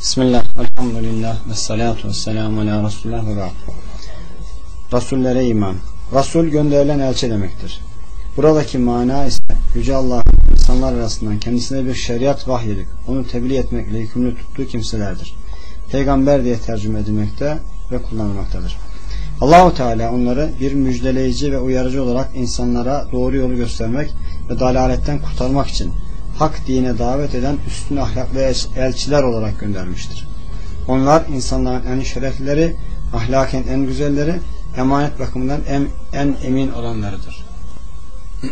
Bismillah, elhamdülillah, ve salatu ve selamu ala Resulullah ve ba'd. Rasullere iman. Rasul gönderilen elçi demektir. Buradaki mana ise Yüce Allah'ın insanlar arasından kendisine bir şeriat vahyedip onu tebliğ etmekle yükümlü tuttuğu kimselerdir. Peygamber diye tercüme edilmekte ve kullanılmaktadır. Allahu Teala onları bir müjdeleyici ve uyarıcı olarak insanlara doğru yolu göstermek ve dalaletten kurtarmak için hak dine davet eden üstün ahlaklı elçiler olarak göndermiştir. Onlar insanların en şereflileri, ahlaken en güzelleri, emanet bakımından en, en emin olanlarıdır.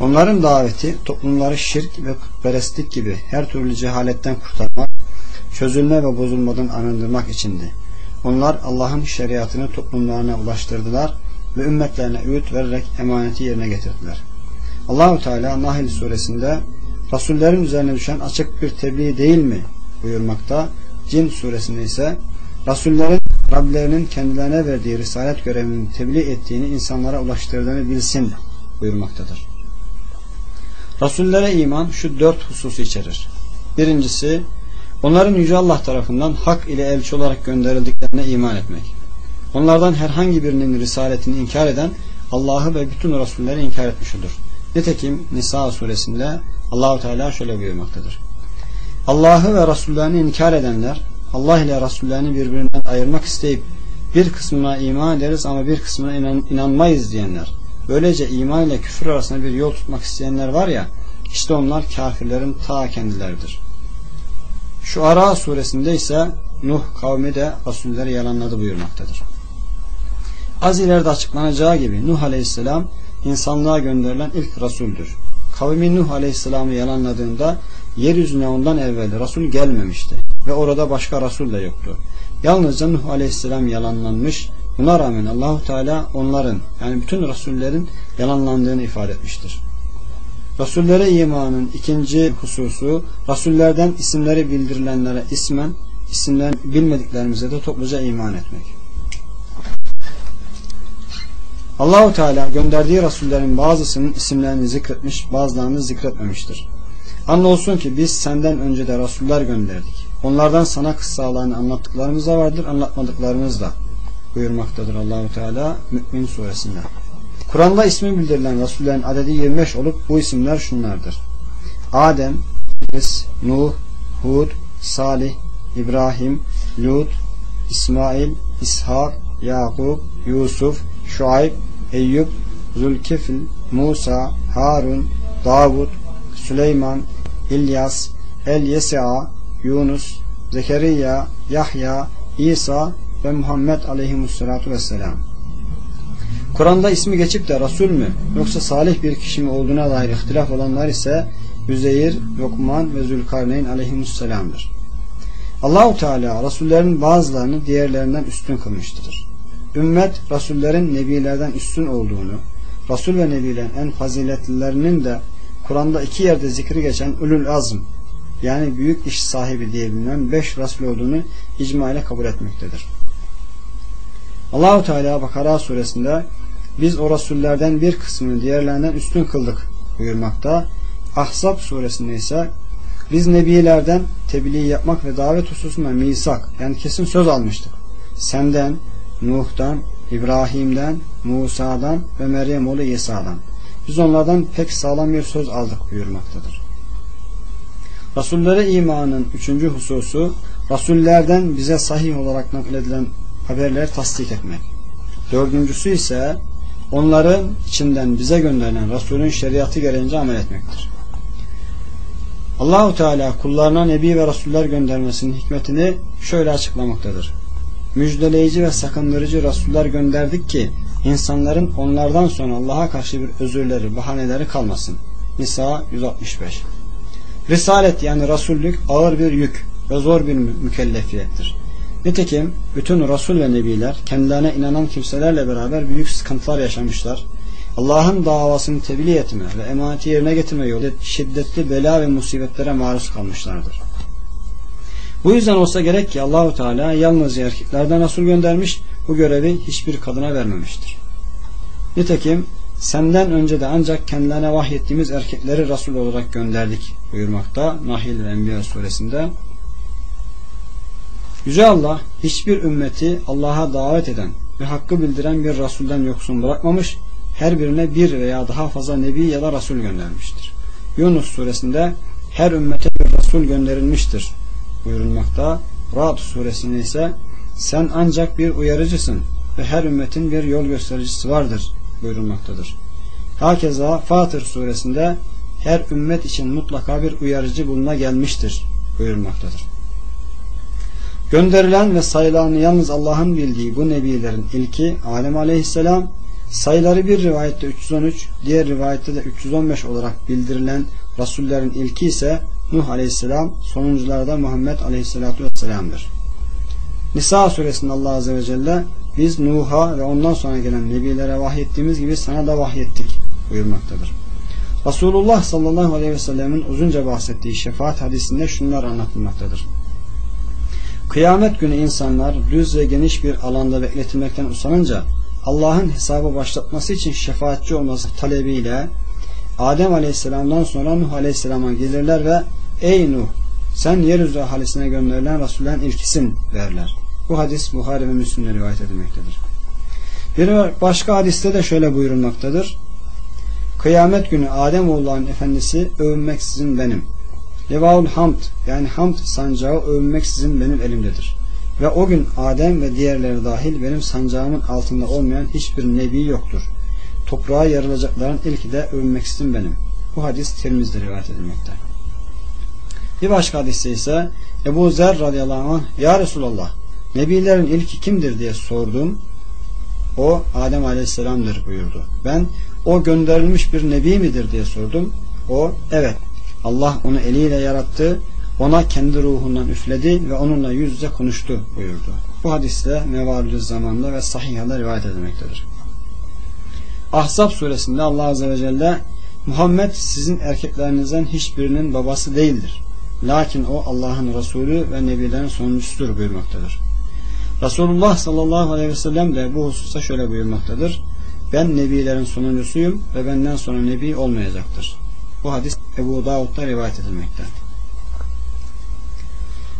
Onların daveti toplumları şirk ve putperestlik gibi her türlü cehaletten kurtarmak, çözülme ve bozulmadan arındırmak içindi. Onlar Allah'ın şeriatını toplumlarına ulaştırdılar ve ümmetlerine öğüt vererek emaneti yerine getirdiler. Allahu Teala Nahl suresinde Rasullerin üzerine düşen açık bir tebliğ değil mi buyurmakta. Cin suresinde ise Rasullerin Rablerinin kendilerine verdiği risalet görevini tebliğ ettiğini insanlara ulaştırdığını bilsin buyurmaktadır. Rasullere iman şu dört hususu içerir. Birincisi onların Yüce Allah tarafından hak ile elçi olarak gönderildiklerine iman etmek. Onlardan herhangi birinin risaletini inkar eden Allah'ı ve bütün Rasulleri inkar etmiş olur. Nitekim Nisa suresinde Allahu Teala şöyle buyurmaktadır. Allah'ı ve Resullerini inkar edenler Allah ile Resullerini birbirinden ayırmak isteyip bir kısmına iman ederiz ama bir kısmına inan, inanmayız diyenler. Böylece iman ile küfür arasında bir yol tutmak isteyenler var ya işte onlar kafirlerin ta kendileridir. Şu Ara suresinde ise Nuh kavmi de Resulleri yalanladı buyurmaktadır. Az ileride açıklanacağı gibi Nuh aleyhisselam insanlığa gönderilen ilk Resul'dür. Kavmi Nuh Aleyhisselam'ı yalanladığında yeryüzüne ondan evvel Resul gelmemişti ve orada başka Resul de yoktu. Yalnızca Nuh Aleyhisselam yalanlanmış. Buna rağmen Allahu Teala onların yani bütün Resullerin yalanlandığını ifade etmiştir. Resullere imanın ikinci hususu Resullerden isimleri bildirilenlere ismen, isimlerini bilmediklerimize de topluca iman etmek. Allahu Teala gönderdiği rasullerin bazısının isimlerini zikretmiş, bazılarını zikretmemiştir. Andolsun ki biz senden önce de rasuller gönderdik. Onlardan sana kıssalarını anlattıklarımız da vardır, anlatmadıklarımız da buyurmaktadır Allahu Teala Mü'min suresinde. Kur'an'da ismi bildirilen rasullerin adedi 25 olup bu isimler şunlardır. Adem, İdris, Nuh, Hud, Salih, İbrahim, Lut, İsmail, İshak, Yakup, Yusuf, Şuayb, Eyüp, Zülkifl, Musa, Harun, Davud, Süleyman, İlyas, El-Yesa, Yunus, Zekeriya, Yahya, İsa ve Muhammed aleyhimussalatu vesselam. Kur'an'da ismi geçip de Resul mü yoksa salih bir kişi mi olduğuna dair ihtilaf olanlar ise Üzeyir, Lokman ve Zülkarneyn aleyhimusselamdır. Allahu Teala Resullerin bazılarını diğerlerinden üstün kılmıştır. Ümmet Resullerin Nebilerden üstün olduğunu, Resul ve Nebilerin en faziletlilerinin de Kur'an'da iki yerde zikri geçen Ulul Azm yani büyük iş sahibi diye bilinen beş Resul olduğunu icma ile kabul etmektedir. Allahu Teala Bakara suresinde biz o Resullerden bir kısmını diğerlerinden üstün kıldık buyurmakta. Ahzab suresinde ise biz nebilerden tebliğ yapmak ve davet hususunda misak yani kesin söz almıştık. Senden, Nuh'dan, İbrahim'den, Musa'dan ve Meryem oğlu İsa'dan. Biz onlardan pek sağlam bir söz aldık buyurmaktadır. Resullere imanın üçüncü hususu, Resullerden bize sahih olarak nakledilen haberleri tasdik etmek. Dördüncüsü ise onların içinden bize gönderilen Resulün şeriatı gereğince amel etmektir. Allahu Teala kullarına nebi ve rasuller göndermesinin hikmetini şöyle açıklamaktadır. Müjdeleyici ve sakındırıcı rasuller gönderdik ki insanların onlardan sonra Allah'a karşı bir özürleri, bahaneleri kalmasın. Nisa 165 Risalet yani rasullük ağır bir yük ve zor bir mükellefiyettir. Nitekim bütün Resul ve Nebiler kendilerine inanan kimselerle beraber büyük sıkıntılar yaşamışlar. Allah'ın davasını tebliğ etme ve emaneti yerine getirme yolu şiddetli bela ve musibetlere maruz kalmışlardır. Bu yüzden olsa gerek ki Allahu Teala yalnız erkeklerden Resul göndermiş, bu görevi hiçbir kadına vermemiştir. Nitekim senden önce de ancak kendilerine vahyettiğimiz erkekleri Resul olarak gönderdik buyurmakta Nahil ve Enbiya suresinde. Yüce Allah hiçbir ümmeti Allah'a davet eden ve hakkı bildiren bir Rasulden yoksun bırakmamış, her birine bir veya daha fazla Nebi ya da Rasul göndermiştir. Yunus suresinde her ümmete bir Rasul gönderilmiştir buyurulmakta. Ra'd suresinde ise sen ancak bir uyarıcısın ve her ümmetin bir yol göstericisi vardır buyurulmaktadır. Hakeza Fatır suresinde her ümmet için mutlaka bir uyarıcı buluna gelmiştir buyurulmaktadır. Gönderilen ve sayılanı yalnız Allah'ın bildiği bu nebilerin ilki Adem aleyhisselam sayıları bir rivayette 313 diğer rivayette de 315 olarak bildirilen Rasullerin ilki ise Nuh aleyhisselam sonuncularda Muhammed aleyhisselatu vesselam'dır. Nisa suresinde Allah azze ve celle biz Nuh'a ve ondan sonra gelen nebilere vahyettiğimiz gibi sana da vahyettik buyurmaktadır. Resulullah sallallahu aleyhi ve sellemin uzunca bahsettiği şefaat hadisinde şunlar anlatılmaktadır. Kıyamet günü insanlar düz ve geniş bir alanda bekletilmekten usanınca Allah'ın hesabı başlatması için şefaatçi olması talebiyle Adem Aleyhisselam'dan sonra Nuh Aleyhisselam'a gelirler ve Ey Nuh sen yeryüzü ahalisine gönderilen Resul'den ilkisin derler. Bu hadis Buhari ve Müslim'de rivayet edilmektedir. Bir başka hadiste de şöyle buyurulmaktadır. Kıyamet günü Adem oğullarının efendisi övünmeksizin benim. Levaul hamd yani hamd sancağı övünmeksizin benim elimdedir. Ve o gün Adem ve diğerleri dahil benim sancağımın altında olmayan hiçbir nebi yoktur. Toprağa yarılacakların ilki de övünmeksizin benim. Bu hadis Tirmiz'de rivayet edilmekte. Bir başka hadiste ise Ebu Zer radıyallahu anh Ya Resulallah Nebilerin ilki kimdir diye sordum. O Adem aleyhisselamdır buyurdu. Ben o gönderilmiş bir nebi midir diye sordum. O evet Allah onu eliyle yarattı. Ona kendi ruhundan üfledi ve onunla yüz yüze konuştu buyurdu. Bu hadiste mevalü zamanda ve sahihada rivayet edilmektedir. Ahzab suresinde Allah Azze ve Celle Muhammed sizin erkeklerinizden hiçbirinin babası değildir. Lakin o Allah'ın Resulü ve Nebilerin sonuncusudur buyurmaktadır. Resulullah sallallahu aleyhi ve sellem de bu hususta şöyle buyurmaktadır. Ben Nebilerin sonuncusuyum ve benden sonra Nebi olmayacaktır. Bu hadis Ebu Davud'da rivayet edilmekte.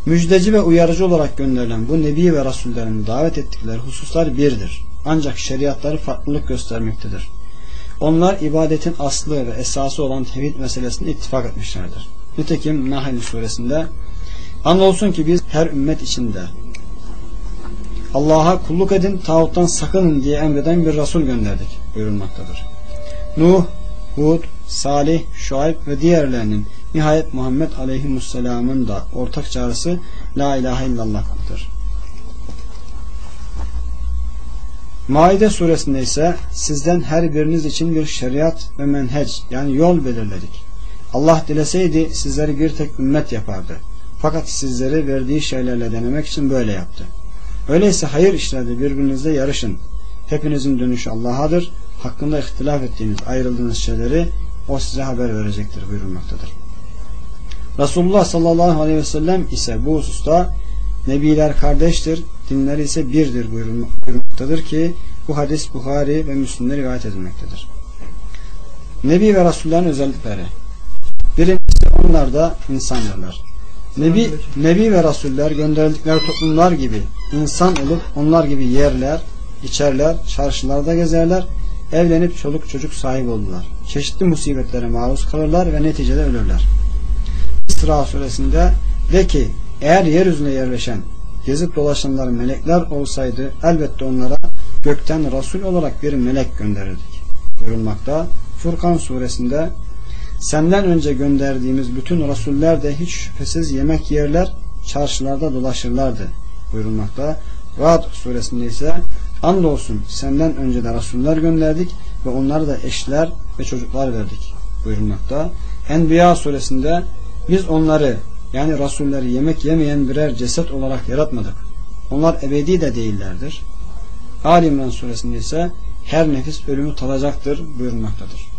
Müjdeci ve uyarıcı olarak gönderilen bu Nebi ve Rasullerin davet ettikleri hususlar birdir. Ancak şeriatları farklılık göstermektedir. Onlar ibadetin aslı ve esası olan tevhid meselesinde ittifak etmişlerdir. Nitekim Nahl suresinde Andolsun ki biz her ümmet içinde Allah'a kulluk edin, tağuttan sakının diye emreden bir Resul gönderdik buyurulmaktadır. Nuh, Hud, Salih, Şuayb ve diğerlerinin nihayet Muhammed Aleyhisselam'ın da ortak çağrısı La ilahe illallah'tır. Maide suresinde ise sizden her biriniz için bir şeriat ve menheç yani yol belirledik. Allah dileseydi sizleri bir tek ümmet yapardı. Fakat sizleri verdiği şeylerle denemek için böyle yaptı. Öyleyse hayır işlerde birbirinizle yarışın. Hepinizin dönüşü Allah'adır. Hakkında ihtilaf ettiğiniz, ayrıldığınız şeyleri o size haber verecektir buyurulmaktadır. Resulullah sallallahu aleyhi ve sellem ise bu hususta Nebiler kardeştir, dinler ise birdir buyurmaktadır ki bu hadis Buhari ve Müslim'de rivayet edilmektedir. Nebi ve Resullerin özellikleri Onlar da insandırlar. Nebi, Nebi ve Rasuller gönderildikleri toplumlar gibi insan olup onlar gibi yerler, içerler, çarşılarda gezerler, evlenip çoluk çocuk sahibi oldular. Çeşitli musibetlere maruz kalırlar ve neticede ölürler. İsra suresinde de ki eğer yeryüzüne yerleşen gezip dolaşanlar melekler olsaydı elbette onlara gökten Resul olarak bir melek gönderirdik. Buyurulmakta Furkan suresinde Senden önce gönderdiğimiz bütün rasuller de hiç şüphesiz yemek yerler, çarşılarda dolaşırlardı buyurulmakta. Ra'd suresinde ise andolsun senden önce de rasuller gönderdik ve onlara da eşler ve çocuklar verdik buyurulmakta. Enbiya suresinde biz onları yani rasulleri yemek yemeyen birer ceset olarak yaratmadık. Onlar ebedi de değillerdir. Ali İmran suresinde ise her nefis ölümü tadacaktır buyurulmaktadır.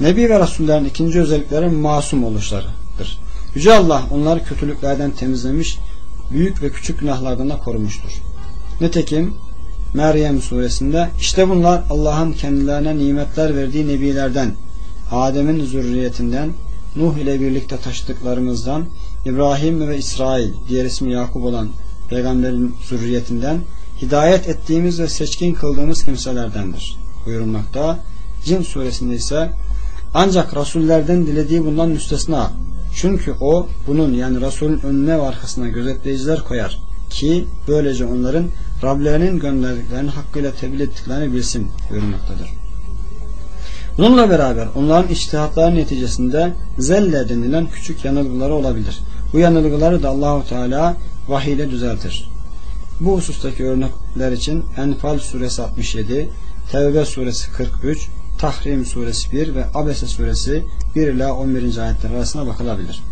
Nebi ve Resullerin ikinci özellikleri masum oluşlarıdır. Yüce Allah onları kötülüklerden temizlemiş, büyük ve küçük günahlardan da korumuştur. Nitekim Meryem suresinde işte bunlar Allah'ın kendilerine nimetler verdiği nebilerden, Adem'in zürriyetinden, Nuh ile birlikte taşıdıklarımızdan, İbrahim ve İsrail, diğer ismi Yakup olan peygamberin zürriyetinden hidayet ettiğimiz ve seçkin kıldığımız kimselerdendir. Buyurulmakta. Cin suresinde ise ancak rasullerden dilediği bundan müstesna. Çünkü o bunun yani Resulün önüne ve arkasına gözetleyiciler koyar ki böylece onların Rablerinin gönderdiklerini hakkıyla tebliğ ettiklerini bilsin buyurmaktadır. Bununla beraber onların iştihatları neticesinde zelle denilen küçük yanılgıları olabilir. Bu yanılgıları da Allahu Teala vahiy düzeltir. Bu husustaki örnekler için Enfal suresi 67, Tevbe suresi 43, Tahrim suresi 1 ve Abese suresi 1 ila 11. ayetler arasına bakılabilir.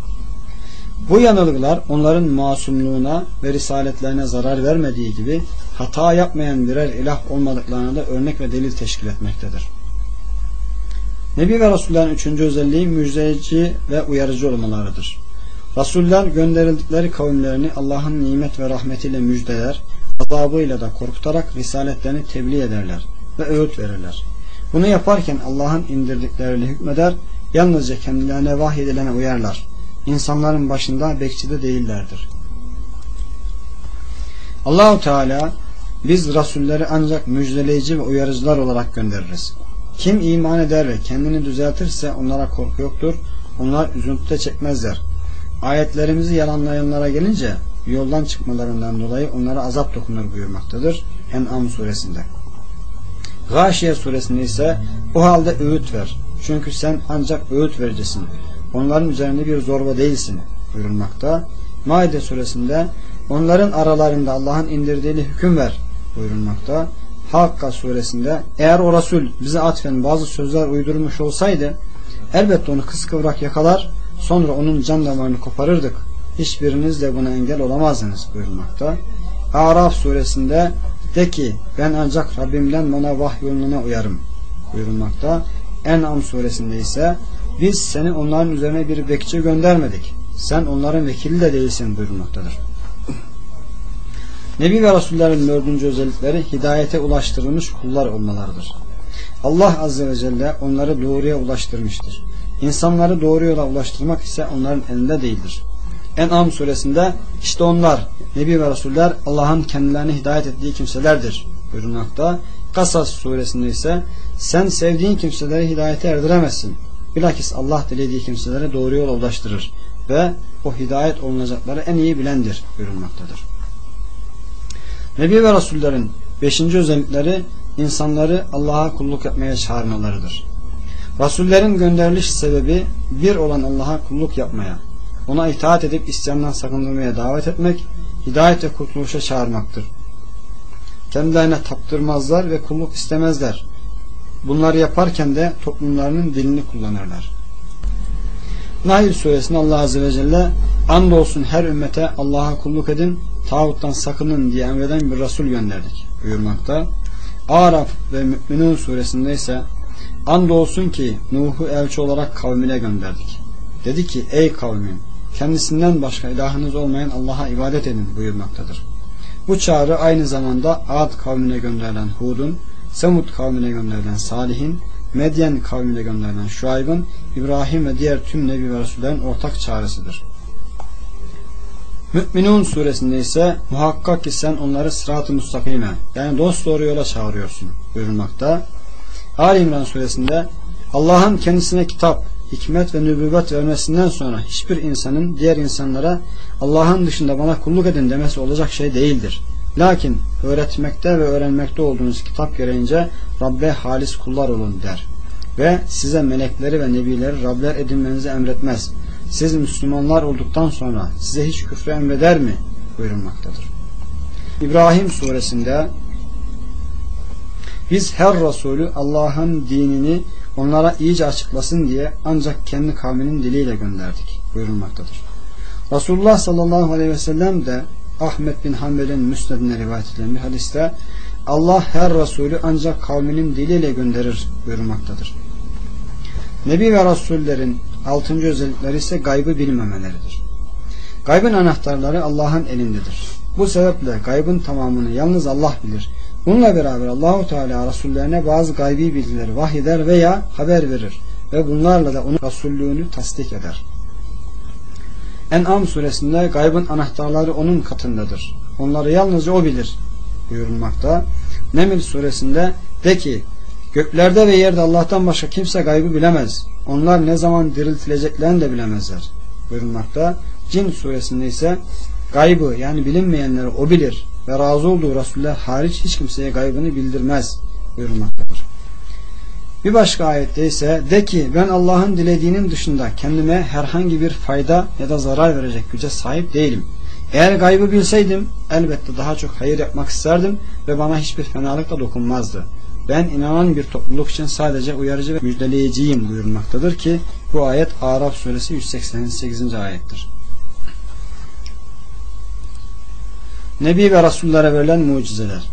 Bu yanılgılar onların masumluğuna ve risaletlerine zarar vermediği gibi hata yapmayan birer ilah olmadıklarına da örnek ve delil teşkil etmektedir. Nebi ve Resullerin üçüncü özelliği müjdeci ve uyarıcı olmalarıdır. Resuller gönderildikleri kavimlerini Allah'ın nimet ve rahmetiyle müjdeler, azabıyla da korkutarak risaletlerini tebliğ ederler ve öğüt verirler. Bunu yaparken Allah'ın indirdikleriyle hükmeder, yalnızca kendilerine vahyedilene uyarlar. İnsanların başında bekçide değillerdir. Allahu Teala biz rasulleri ancak müjdeleyici ve uyarıcılar olarak göndeririz. Kim iman eder ve kendini düzeltirse onlara korku yoktur. Onlar üzüntüde çekmezler. Ayetlerimizi yalanlayanlara gelince yoldan çıkmalarından dolayı onlara azap dokunur buyurmaktadır. En'am suresinde. Gâşiye suresinde ise o halde öğüt ver. Çünkü sen ancak öğüt vericisin. Onların üzerinde bir zorba değilsin buyurulmakta. Maide suresinde onların aralarında Allah'ın indirdiği hüküm ver buyurulmakta. Hakka suresinde eğer o Resul bize atfen bazı sözler uydurmuş olsaydı elbette onu kıskıvrak yakalar sonra onun can damarını koparırdık. Hiçbiriniz de buna engel olamazdınız buyurulmakta. Araf suresinde de ki ben ancak Rabbimden bana vahyoluna uyarım buyurulmakta. En'am suresinde ise biz seni onların üzerine bir bekçi göndermedik. Sen onların vekili de değilsin buyurulmaktadır. Nebi ve Resullerin dördüncü özellikleri hidayete ulaştırılmış kullar olmalarıdır. Allah Azze ve Celle onları doğruya ulaştırmıştır. İnsanları doğru yola ulaştırmak ise onların elinde değildir. En'am suresinde işte onlar Nebi ve Resuller Allah'ın kendilerine hidayet ettiği kimselerdir buyurulmakta. Kasas suresinde ise sen sevdiğin kimseleri hidayete erdiremezsin. Bilakis Allah dilediği kimselere doğru yola ulaştırır ve o hidayet olunacakları en iyi bilendir buyurulmaktadır. Nebi ve Resullerin beşinci özellikleri insanları Allah'a kulluk etmeye çağırmalarıdır. Rasullerin gönderiliş sebebi bir olan Allah'a kulluk yapmaya, ona itaat edip isyandan sakındırmaya davet etmek, hidayet ve kurtuluşa çağırmaktır. Kendilerine taptırmazlar ve kulluk istemezler. Bunları yaparken de toplumlarının dilini kullanırlar. Nail suresinde Allah Azze ve Celle andolsun her ümmete Allah'a kulluk edin, tağuttan sakının diye emreden bir Resul gönderdik buyurmakta. Araf ve Mü'minun suresinde ise andolsun ki Nuh'u elçi olarak kavmine gönderdik. Dedi ki ey kavmim kendisinden başka ilahınız olmayan Allah'a ibadet edin buyurmaktadır. Bu çağrı aynı zamanda Ad kavmine gönderilen Hud'un, Semud kavmine gönderilen Salih'in, Medyen kavmine gönderilen Şuayb'ın, İbrahim ve diğer tüm Nebi ve Resullerin ortak çağrısıdır. Mü'minun suresinde ise muhakkak ki sen onları sırat-ı müstakime yani dost doğru yola çağırıyorsun buyurulmakta. Ali İmran suresinde Allah'ın kendisine kitap, hikmet ve nübüvvet vermesinden sonra hiçbir insanın diğer insanlara Allah'ın dışında bana kulluk edin demesi olacak şey değildir. Lakin öğretmekte ve öğrenmekte olduğunuz kitap gereğince Rabbe halis kullar olun der. Ve size melekleri ve nebileri Rabler edinmenizi emretmez. Siz Müslümanlar olduktan sonra size hiç küfre emreder mi? buyurulmaktadır. İbrahim suresinde biz her Resulü Allah'ın dinini onlara iyice açıklasın diye ancak kendi kavminin diliyle gönderdik buyurulmaktadır. Resulullah sallallahu aleyhi ve sellem de Ahmet bin Hanbel'in müsnedine rivayet edilen bir hadiste Allah her Resulü ancak kavminin diliyle gönderir buyurmaktadır. Nebi ve Resullerin altıncı özellikleri ise gaybı bilmemeleridir. Gaybın anahtarları Allah'ın elindedir. Bu sebeple gaybın tamamını yalnız Allah bilir. Bununla beraber Allahu Teala Resullerine bazı gaybi bilgileri vahyeder veya haber verir ve bunlarla da onun Resullüğünü tasdik eder. En'am suresinde gaybın anahtarları onun katındadır. Onları yalnızca o bilir buyurulmakta. Neml suresinde de ki göklerde ve yerde Allah'tan başka kimse gaybı bilemez. Onlar ne zaman diriltileceklerini de bilemezler buyurulmakta. Cin suresinde ise gaybı yani bilinmeyenleri o bilir ve razı olduğu Resulullah hariç hiç kimseye gaybını bildirmez buyurulmaktadır. Bir başka ayette ise de ki ben Allah'ın dilediğinin dışında kendime herhangi bir fayda ya da zarar verecek güce sahip değilim. Eğer gaybı bilseydim elbette daha çok hayır yapmak isterdim ve bana hiçbir fenalık da dokunmazdı. Ben inanan bir topluluk için sadece uyarıcı ve müjdeleyiciyim buyurmaktadır ki bu ayet Araf suresi 188. ayettir. Nebi ve Resullere verilen mucizeler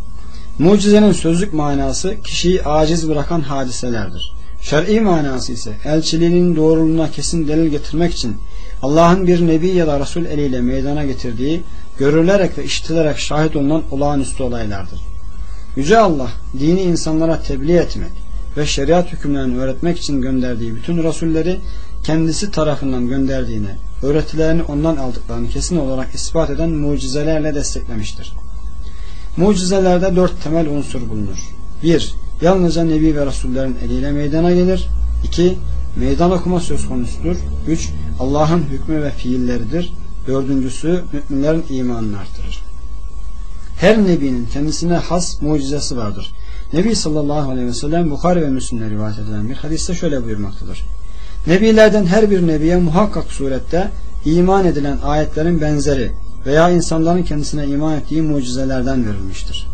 Mucizenin sözlük manası kişiyi aciz bırakan hadiselerdir. Şer'i manası ise elçiliğinin doğruluğuna kesin delil getirmek için Allah'ın bir nebi ya da Resul eliyle meydana getirdiği, görülerek ve işitilerek şahit olunan olağanüstü olaylardır. Yüce Allah, dini insanlara tebliğ etmek ve şeriat hükümlerini öğretmek için gönderdiği bütün Resulleri kendisi tarafından gönderdiğini, öğretilerini ondan aldıklarını kesin olarak ispat eden mucizelerle desteklemiştir. Mucizelerde dört temel unsur bulunur. 1. Yalnızca Nebi ve Resullerin eliyle meydana gelir. 2. Meydan okuma söz konusudur. 3. Allah'ın hükmü ve fiilleridir. Dördüncüsü müminlerin imanını artırır. Her nebinin kendisine has mucizesi vardır. Nebi sallallahu aleyhi ve sellem Bukhari ve Müslim'de rivayet edilen bir hadiste şöyle buyurmaktadır. Nebilerden her bir nebiye muhakkak surette iman edilen ayetlerin benzeri veya insanların kendisine iman ettiği mucizelerden verilmiştir.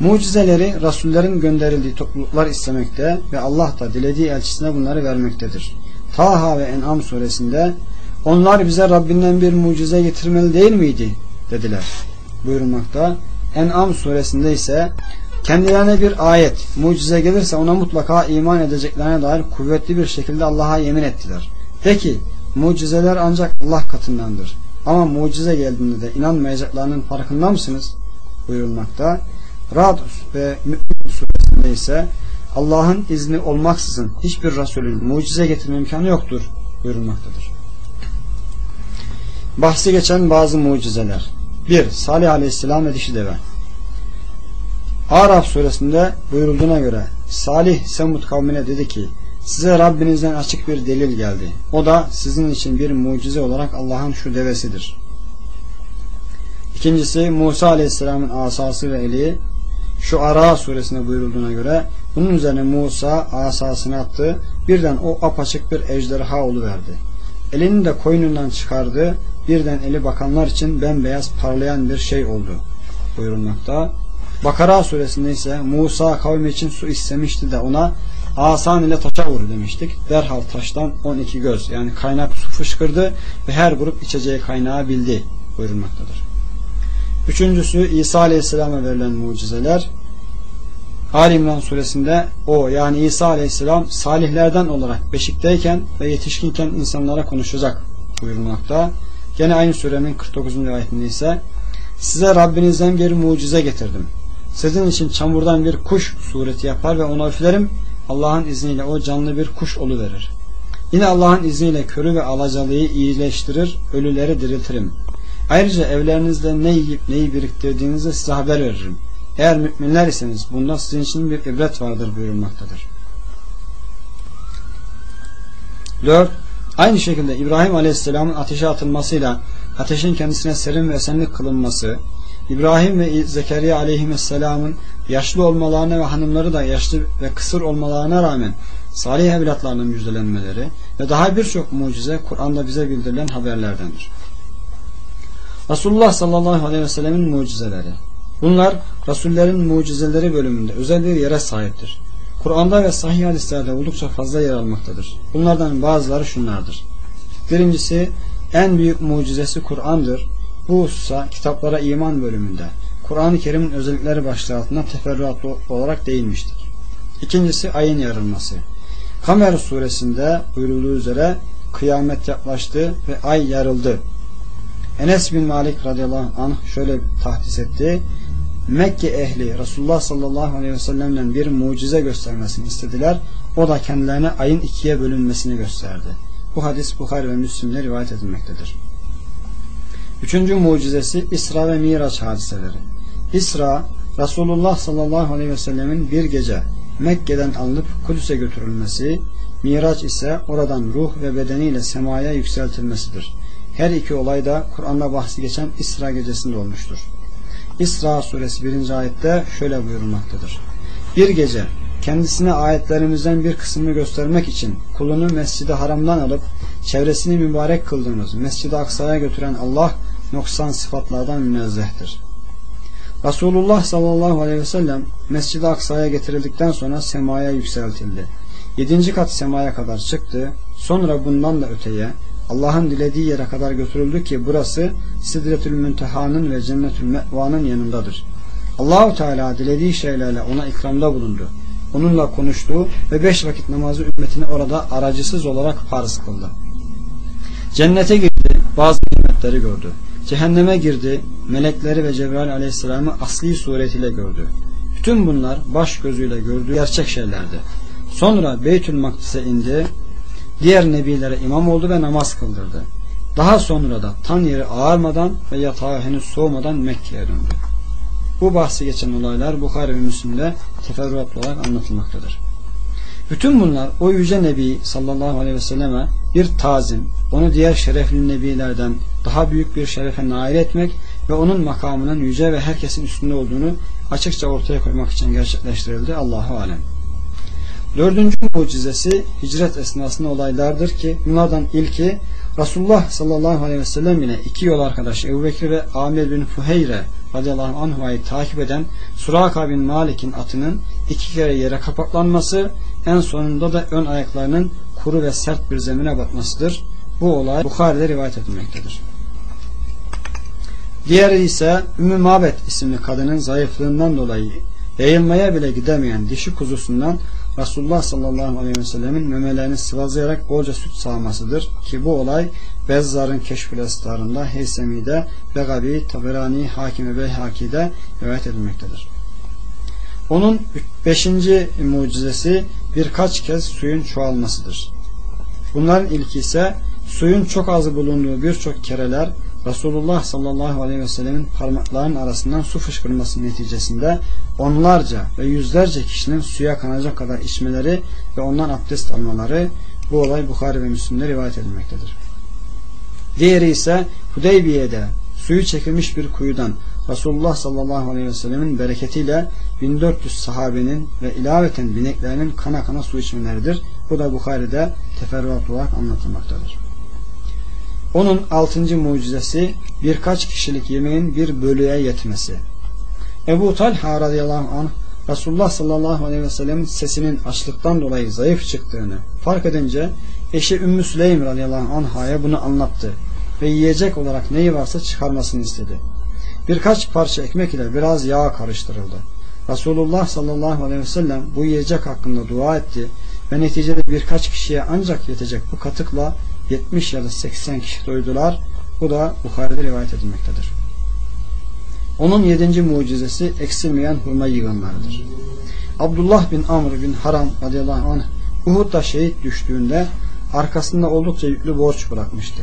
Mucizeleri Rasullerin gönderildiği topluluklar istemekte ve Allah da dilediği elçisine bunları vermektedir. Taha ve En'am suresinde onlar bize Rabbinden bir mucize getirmeli değil miydi? dediler. Buyurmakta. En'am suresinde ise kendilerine bir ayet, mucize gelirse ona mutlaka iman edeceklerine dair kuvvetli bir şekilde Allah'a yemin ettiler. Peki mucizeler ancak Allah katındandır. Ama mucize geldiğinde de inanmayacaklarının farkında mısınız? buyurulmakta. Rad ve Mü'min suresinde ise Allah'ın izni olmaksızın hiçbir Resulün mucize getirme imkanı yoktur buyurulmaktadır. Bahsi geçen bazı mucizeler 1. Salih Aleyhisselam ve dişi deve Araf suresinde buyurulduğuna göre Salih Semud kavmine dedi ki Size Rabbinizden açık bir delil geldi. O da sizin için bir mucize olarak Allah'ın şu devesidir. İkincisi Musa Aleyhisselam'ın asası ve eli şu Ara suresinde buyurulduğuna göre bunun üzerine Musa asasını attı. Birden o apaçık bir ejderha verdi. Elini de koynundan çıkardı. Birden eli bakanlar için bembeyaz parlayan bir şey oldu. Buyurulmakta. Bakara suresinde ise Musa kavmi için su istemişti de ona asan ile taşa vur demiştik. Derhal taştan 12 göz yani kaynak su fışkırdı ve her grup içeceği kaynağı bildi buyurulmaktadır. Üçüncüsü İsa Aleyhisselam'a verilen mucizeler Ali İmran suresinde o yani İsa Aleyhisselam salihlerden olarak beşikteyken ve yetişkinken insanlara konuşacak buyurulmakta. Gene aynı surenin 49. ayetinde ise size Rabbinizden bir mucize getirdim. Sizin için çamurdan bir kuş sureti yapar ve onu üflerim. Allah'ın izniyle o canlı bir kuş verir. Yine Allah'ın izniyle körü ve alacalıyı iyileştirir, ölüleri diriltirim. Ayrıca evlerinizde ne yiyip neyi biriktirdiğinizi size haber veririm. Eğer müminler iseniz bunda sizin için bir ibret vardır buyurulmaktadır. 4. Aynı şekilde İbrahim Aleyhisselam'ın ateşe atılmasıyla ateşin kendisine serin ve esenlik kılınması, İbrahim ve Zekeriya Aleyhisselam'ın yaşlı olmalarına ve hanımları da yaşlı ve kısır olmalarına rağmen salih evlatlarının müjdelenmeleri ve daha birçok mucize Kur'an'da bize bildirilen haberlerdendir. Resulullah sallallahu aleyhi ve sellemin mucizeleri. Bunlar Resullerin mucizeleri bölümünde özel bir yere sahiptir. Kur'an'da ve sahih hadislerde oldukça fazla yer almaktadır. Bunlardan bazıları şunlardır. Birincisi en büyük mucizesi Kur'an'dır. Bu hususa kitaplara iman bölümünde Kur'an-ı Kerim'in özellikleri başlığı altında teferruatlı olarak değinmiştik. İkincisi ayın yarılması. Kamer suresinde buyurulduğu üzere kıyamet yaklaştı ve ay yarıldı. Enes bin Malik radıyallahu anh şöyle tahdis etti. Mekke ehli Resulullah sallallahu aleyhi ve sellem'den bir mucize göstermesini istediler. O da kendilerine ayın ikiye bölünmesini gösterdi. Bu hadis Bukhari ve Müslim'le rivayet edilmektedir. Üçüncü mucizesi İsra ve Miraç hadiseleri. İsra, Resulullah sallallahu aleyhi ve sellemin bir gece Mekke'den alınıp Kudüs'e götürülmesi, Miraç ise oradan ruh ve bedeniyle semaya yükseltilmesidir. Her iki olay da Kur'an'da bahsi geçen İsra gecesinde olmuştur. İsra suresi 1. ayette şöyle buyurulmaktadır. Bir gece kendisine ayetlerimizden bir kısmını göstermek için kulunu mescidi haramdan alıp çevresini mübarek kıldığımız mescidi aksaya götüren Allah noksan sıfatlardan münezzehtir. Resulullah sallallahu aleyhi ve sellem mescidi aksaya getirildikten sonra semaya yükseltildi. Yedinci kat semaya kadar çıktı. Sonra bundan da öteye Allah'ın dilediği yere kadar götürüldü ki burası Sidretül Münteha'nın ve Cennetül Me'vanın yanındadır. Allahu Teala dilediği şeylerle ona ikramda bulundu. Onunla konuştu ve beş vakit namazı ümmetine orada aracısız olarak farz kıldı. Cennete girdi, bazı nimetleri gördü. Cehenneme girdi, melekleri ve Cebrail aleyhisselamı asli suretiyle gördü. Bütün bunlar baş gözüyle gördüğü gerçek şeylerdi. Sonra Beytül Makdis'e indi, diğer nebilere imam oldu ve namaz kıldırdı. Daha sonra da tan yeri ağarmadan ve yatağı henüz soğumadan Mekke'ye döndü. Bu bahsi geçen olaylar Bukhari ve Müslim'de teferruatlı olarak anlatılmaktadır. Bütün bunlar o yüce Nebi sallallahu aleyhi ve selleme bir tazim, onu diğer şerefli nebilerden daha büyük bir şerefe nail etmek ve onun makamının yüce ve herkesin üstünde olduğunu açıkça ortaya koymak için gerçekleştirildi. Allahu alem. Dördüncü mucizesi hicret esnasında olaylardır ki bunlardan ilki Resulullah sallallahu aleyhi ve sellem ile iki yol arkadaşı Ebu Bekir ve Amir bin Fuheyre radıyallahu anh'ı takip eden Suraka bin Malik'in atının iki kere yere kapaklanması en sonunda da ön ayaklarının kuru ve sert bir zemine batmasıdır. Bu olay Bukhari'de rivayet edilmektedir. Diğeri ise Ümmü Mabet isimli kadının zayıflığından dolayı yayılmaya bile gidemeyen dişi kuzusundan Resulullah sallallahu aleyhi ve sellemin memelerini sıvazlayarak bolca süt sağmasıdır ki bu olay Bezzar'ın keşfül estarında Heysemi'de Begabi, Taberani, Hakim ve Beyhaki'de rivayet edilmektedir. Onun beşinci mucizesi birkaç kez suyun çoğalmasıdır. Bunların ilki ise suyun çok az bulunduğu birçok kereler Resulullah sallallahu aleyhi ve sellemin parmaklarının arasından su fışkırması neticesinde onlarca ve yüzlerce kişinin suya kanacak kadar içmeleri ve ondan abdest almaları bu olay Bukhari ve Müslim'de rivayet edilmektedir. Diğeri ise Hudeybiye'de suyu çekilmiş bir kuyudan Resulullah sallallahu aleyhi ve sellemin bereketiyle 1400 sahabenin ve ilaveten bineklerinin kana kana su içmeleridir. Bu da Bukhari'de teferruat olarak anlatılmaktadır. Onun altıncı mucizesi birkaç kişilik yemeğin bir bölüğe yetmesi. Ebu Talha radıyallahu anh Resulullah sallallahu aleyhi ve sellem'in sesinin açlıktan dolayı zayıf çıktığını fark edince eşi Ümmü Süleym radıyallahu anh'a bunu anlattı ve yiyecek olarak neyi varsa çıkarmasını istedi. Birkaç parça ekmek ile biraz yağ karıştırıldı. Resulullah sallallahu aleyhi ve sellem bu yiyecek hakkında dua etti ve neticede birkaç kişiye ancak yetecek bu katıkla 70 ya da 80 kişi doydular. Bu da Bukhari'de rivayet edilmektedir. Onun yedinci mucizesi eksilmeyen hurma yığınlarıdır. Abdullah bin Amr bin Haram radıyallahu anh Uhud'da şehit düştüğünde arkasında oldukça yüklü borç bırakmıştı.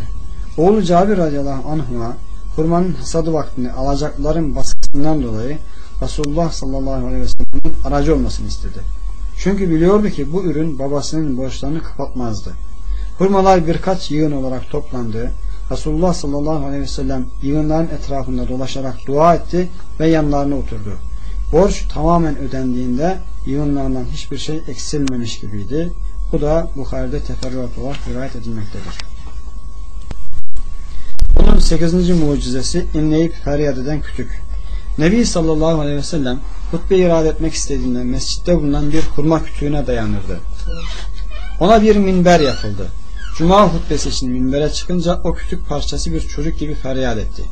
Oğlu Cabir radıyallahu anh'a hurmanın hasadı vaktini alacakların baskısından dolayı Resulullah sallallahu aleyhi ve sellem'in aracı olmasını istedi. Çünkü biliyordu ki bu ürün babasının borçlarını kapatmazdı. Hurmalar birkaç yığın olarak toplandı. Resulullah sallallahu aleyhi ve sellem yığınların etrafında dolaşarak dua etti ve yanlarına oturdu. Borç tamamen ödendiğinde yığınlarından hiçbir şey eksilmemiş gibiydi. Bu da Bukhari'de teferruat olarak rivayet edilmektedir. Bunun sekizinci mucizesi inleyip feryat eden kütük. Nebi sallallahu aleyhi ve sellem hutbe irade etmek istediğinde mescitte bulunan bir hurma kütüğüne dayanırdı. Ona bir minber yapıldı. Cuma hutbesi için minbere çıkınca o kütük parçası bir çocuk gibi feryat etti.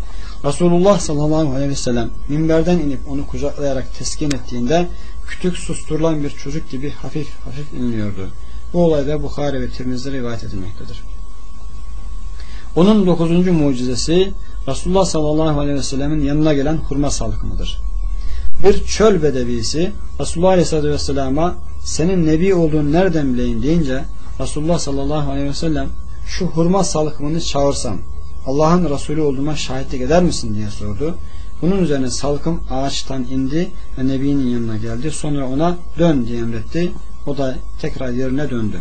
Resulullah sallallahu aleyhi ve sellem minberden inip onu kucaklayarak teskin ettiğinde kütük susturulan bir çocuk gibi hafif hafif inliyordu. Bu olayda Bukhari ve Tirmiz'de rivayet edilmektedir. Onun dokuzuncu mucizesi Resulullah sallallahu aleyhi ve sellemin yanına gelen hurma salkımıdır. Bir çöl bedevisi Resulullah aleyhisselatü vesselama senin nebi olduğunu nereden bileyim deyince Resulullah sallallahu aleyhi ve sellem şu hurma salkımını çağırsam Allah'ın Resulü olduğuma şahitlik eder misin diye sordu. Bunun üzerine salkım ağaçtan indi ve Nebi'nin yanına geldi. Sonra ona dön diye emretti. O da tekrar yerine döndü.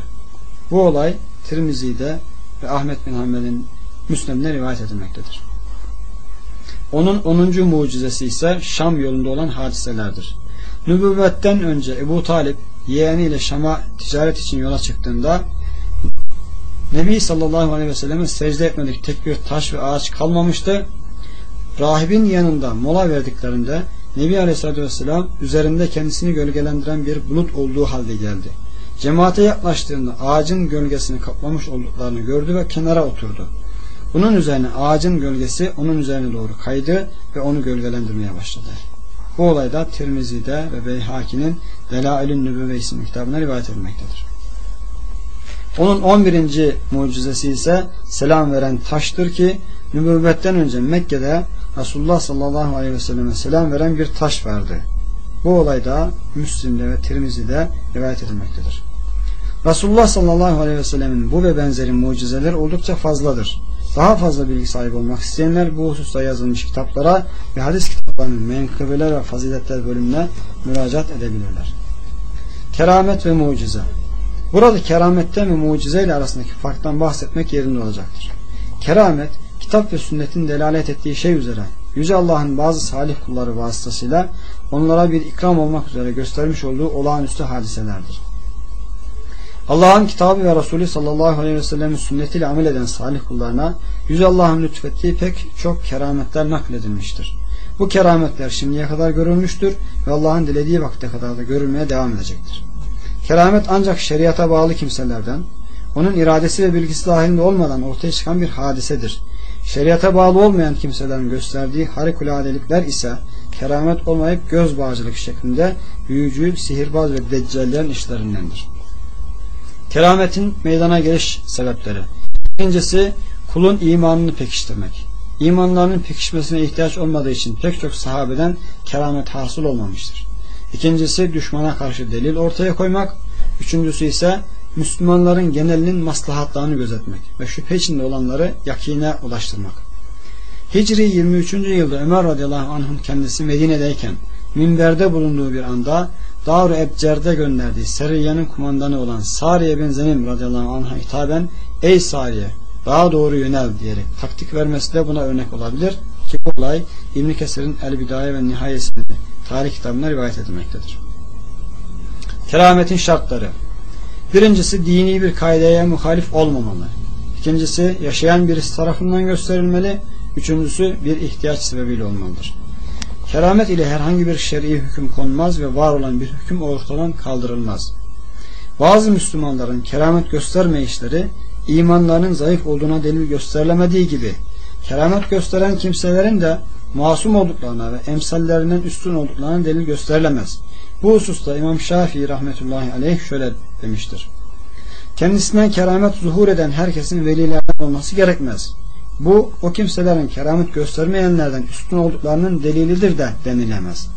Bu olay Tirmizi'de ve Ahmet bin Hanbel'in Müslim'de rivayet edilmektedir. Onun 10. mucizesi ise Şam yolunda olan hadiselerdir. Nübüvvetten önce Ebu Talip yeğeniyle Şam'a ticaret için yola çıktığında Nebi sallallahu aleyhi ve selleme secde etmedik tek bir taş ve ağaç kalmamıştı. Rahibin yanında mola verdiklerinde Nebi aleyhissalatü vesselam üzerinde kendisini gölgelendiren bir bulut olduğu halde geldi. Cemaate yaklaştığında ağacın gölgesini kaplamış olduklarını gördü ve kenara oturdu. Bunun üzerine ağacın gölgesi onun üzerine doğru kaydı ve onu gölgelendirmeye başladı. Bu olayda Tirmizi'de ve Beyhaki'nin Delailün Nübüve isimli kitabına rivayet edilmektedir. Onun 11. mucizesi ise selam veren taştır ki nübüvvetten önce Mekke'de Resulullah sallallahu aleyhi ve selleme selam veren bir taş vardı. Bu olayda Müslim'de ve Tirmizi'de rivayet edilmektedir. Resulullah sallallahu aleyhi ve sellemin bu ve benzeri mucizeler oldukça fazladır. Daha fazla bilgi sahibi olmak isteyenler bu hususta yazılmış kitaplara ve hadis kitaplarının menkıbeler ve faziletler bölümüne müracaat edebilirler. Keramet ve mucize Burada kerametten ve mucize ile arasındaki farktan bahsetmek yerinde olacaktır. Keramet, kitap ve sünnetin delalet ettiği şey üzere Yüce Allah'ın bazı salih kulları vasıtasıyla onlara bir ikram olmak üzere göstermiş olduğu olağanüstü hadiselerdir. Allah'ın kitabı ve Resulü sallallahu aleyhi ve sellem'in sünnetiyle amel eden salih kullarına Yüce Allah'ın lütfettiği pek çok kerametler nakledilmiştir. Bu kerametler şimdiye kadar görülmüştür ve Allah'ın dilediği vakte kadar da görülmeye devam edecektir. Keramet ancak şeriata bağlı kimselerden, onun iradesi ve bilgisi dahilinde olmadan ortaya çıkan bir hadisedir. Şeriata bağlı olmayan kimselerin gösterdiği harikuladelikler ise keramet olmayıp göz bağcılık şeklinde büyücü, sihirbaz ve deccallerin işlerindendir. Kerametin meydana geliş sebepleri. Birincisi kulun imanını pekiştirmek. İmanlarının pekişmesine ihtiyaç olmadığı için pek çok sahabeden keramet hasıl olmamıştır. İkincisi düşmana karşı delil ortaya koymak. Üçüncüsü ise Müslümanların genelinin maslahatlarını gözetmek ve şüphe içinde olanları yakine ulaştırmak. Hicri 23. yılda Ömer radıyallahu anh'ın kendisi Medine'deyken minberde bulunduğu bir anda Dar-ı Ebcer'de gönderdiği Seriye'nin kumandanı olan Sariye bin Zenim radıyallahu anh'a hitaben Ey Sariye daha doğru yönel diyerek taktik vermesi de buna örnek olabilir ki bu olay İbn Kesir'in El Bidaye ve Nihayesinde tarih kitabında rivayet edilmektedir. Kerametin şartları Birincisi dini bir kaideye muhalif olmamalı. İkincisi yaşayan birisi tarafından gösterilmeli. Üçüncüsü bir ihtiyaç sebebiyle olmalıdır. Keramet ile herhangi bir şer'i hüküm konmaz ve var olan bir hüküm ortadan kaldırılmaz. Bazı Müslümanların keramet gösterme işleri imanlarının zayıf olduğuna delil gösterilemediği gibi keramet gösteren kimselerin de masum olduklarına ve emsallerinden üstün olduklarına delil gösterilemez. Bu hususta İmam Şafii rahmetullahi aleyh şöyle demiştir. Kendisinden keramet zuhur eden herkesin velilerden olması gerekmez. Bu o kimselerin keramet göstermeyenlerden üstün olduklarının delilidir de denilemez.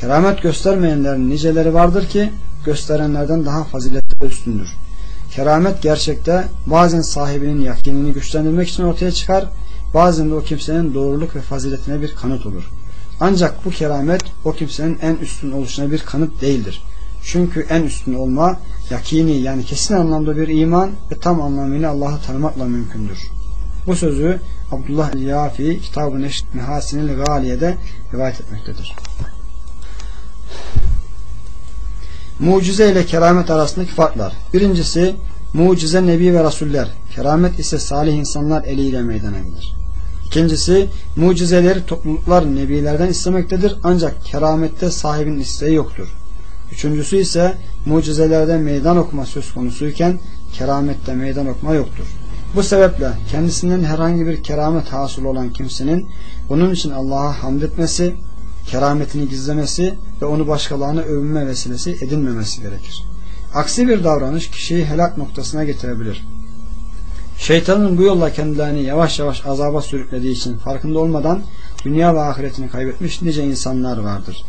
Keramet göstermeyenlerin niceleri vardır ki gösterenlerden daha faziletli üstündür. Keramet gerçekte bazen sahibinin yakinini güçlendirmek için ortaya çıkar, bazen de o kimsenin doğruluk ve faziletine bir kanıt olur. Ancak bu keramet o kimsenin en üstün oluşuna bir kanıt değildir. Çünkü en üstün olma yakini yani kesin anlamda bir iman ve tam anlamıyla Allah'ı tanımakla mümkündür. Bu sözü Abdullah Yafi Kitab-ı Mehasinil Galiye'de rivayet etmektedir. Mucize ile keramet arasındaki farklar. Birincisi mucize nebi ve rasuller. Keramet ise salih insanlar eliyle meydana gelir. İkincisi mucizeleri topluluklar nebilerden istemektedir ancak keramette sahibin isteği yoktur. Üçüncüsü ise mucizelerde meydan okuma söz konusuyken keramette meydan okuma yoktur. Bu sebeple kendisinden herhangi bir keramet hasıl olan kimsenin bunun için Allah'a hamd etmesi, kerametini gizlemesi ve onu başkalarına övünme vesilesi edinmemesi gerekir. Aksi bir davranış kişiyi helak noktasına getirebilir. Şeytanın bu yolla kendilerini yavaş yavaş azaba sürüklediği için farkında olmadan dünya ve ahiretini kaybetmiş nice insanlar vardır.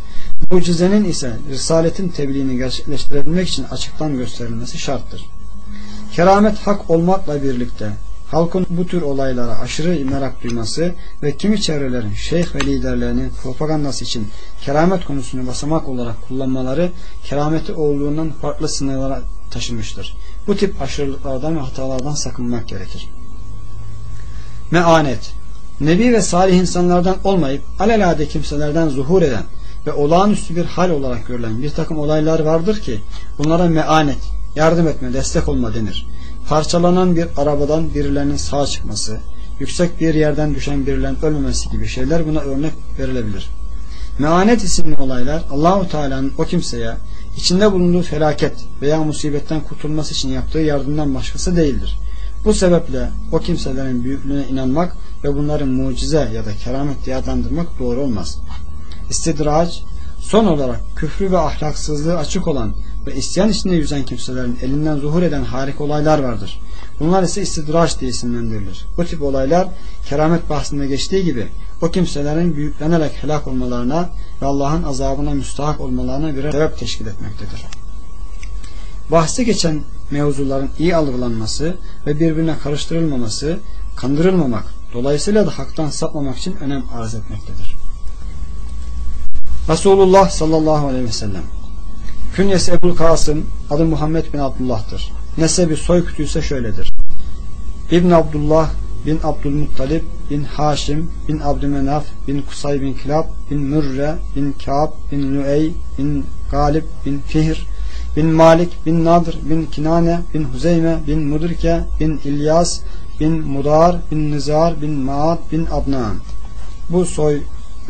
Mucizenin ise risaletin tebliğini gerçekleştirebilmek için açıktan gösterilmesi şarttır. Keramet hak olmakla birlikte halkın bu tür olaylara aşırı merak duyması ve kimi çevrelerin şeyh ve liderlerinin propagandası için keramet konusunu basamak olarak kullanmaları kerameti olduğundan farklı sınırlara taşımıştır. Bu tip aşırılıklardan ve hatalardan sakınmak gerekir. Meanet Nebi ve salih insanlardan olmayıp alelade kimselerden zuhur eden ve olağanüstü bir hal olarak görülen bir takım olaylar vardır ki bunlara meanet, yardım etme, destek olma denir. Parçalanan bir arabadan birilerinin sağ çıkması, yüksek bir yerden düşen birilerinin ölmemesi gibi şeyler buna örnek verilebilir. Meanet isimli olaylar Allahu Teala'nın o kimseye içinde bulunduğu felaket veya musibetten kurtulması için yaptığı yardımdan başkası değildir. Bu sebeple o kimselerin büyüklüğüne inanmak ve bunların mucize ya da keramet diye adlandırmak doğru olmaz. İstidraç, son olarak küfrü ve ahlaksızlığı açık olan ve isyan içinde yüzen kimselerin elinden zuhur eden harika olaylar vardır. Bunlar ise istidraç diye isimlendirilir. Bu tip olaylar keramet bahsinde geçtiği gibi o kimselerin büyüklenerek helak olmalarına ve Allah'ın azabına müstahak olmalarına birer sebep teşkil etmektedir. Bahsi geçen mevzuların iyi algılanması ve birbirine karıştırılmaması, kandırılmamak, dolayısıyla da haktan sapmamak için önem arz etmektedir. Resulullah sallallahu aleyhi ve sellem Künyesi Ebul Kasım, adı Muhammed bin Abdullah'tır. Nesebi soy kütüğü ise şöyledir. İbn Abdullah bin Abdülmuttalib bin Haşim bin Abdümenaf bin Kusay bin Kilab bin Mürre bin Ka'b bin Nüey bin Galip bin Fihr bin Malik bin Nadr bin Kinane bin Huzeyme bin Mudrike bin İlyas bin Mudar bin Nizar bin Maad bin Adnan. Bu soy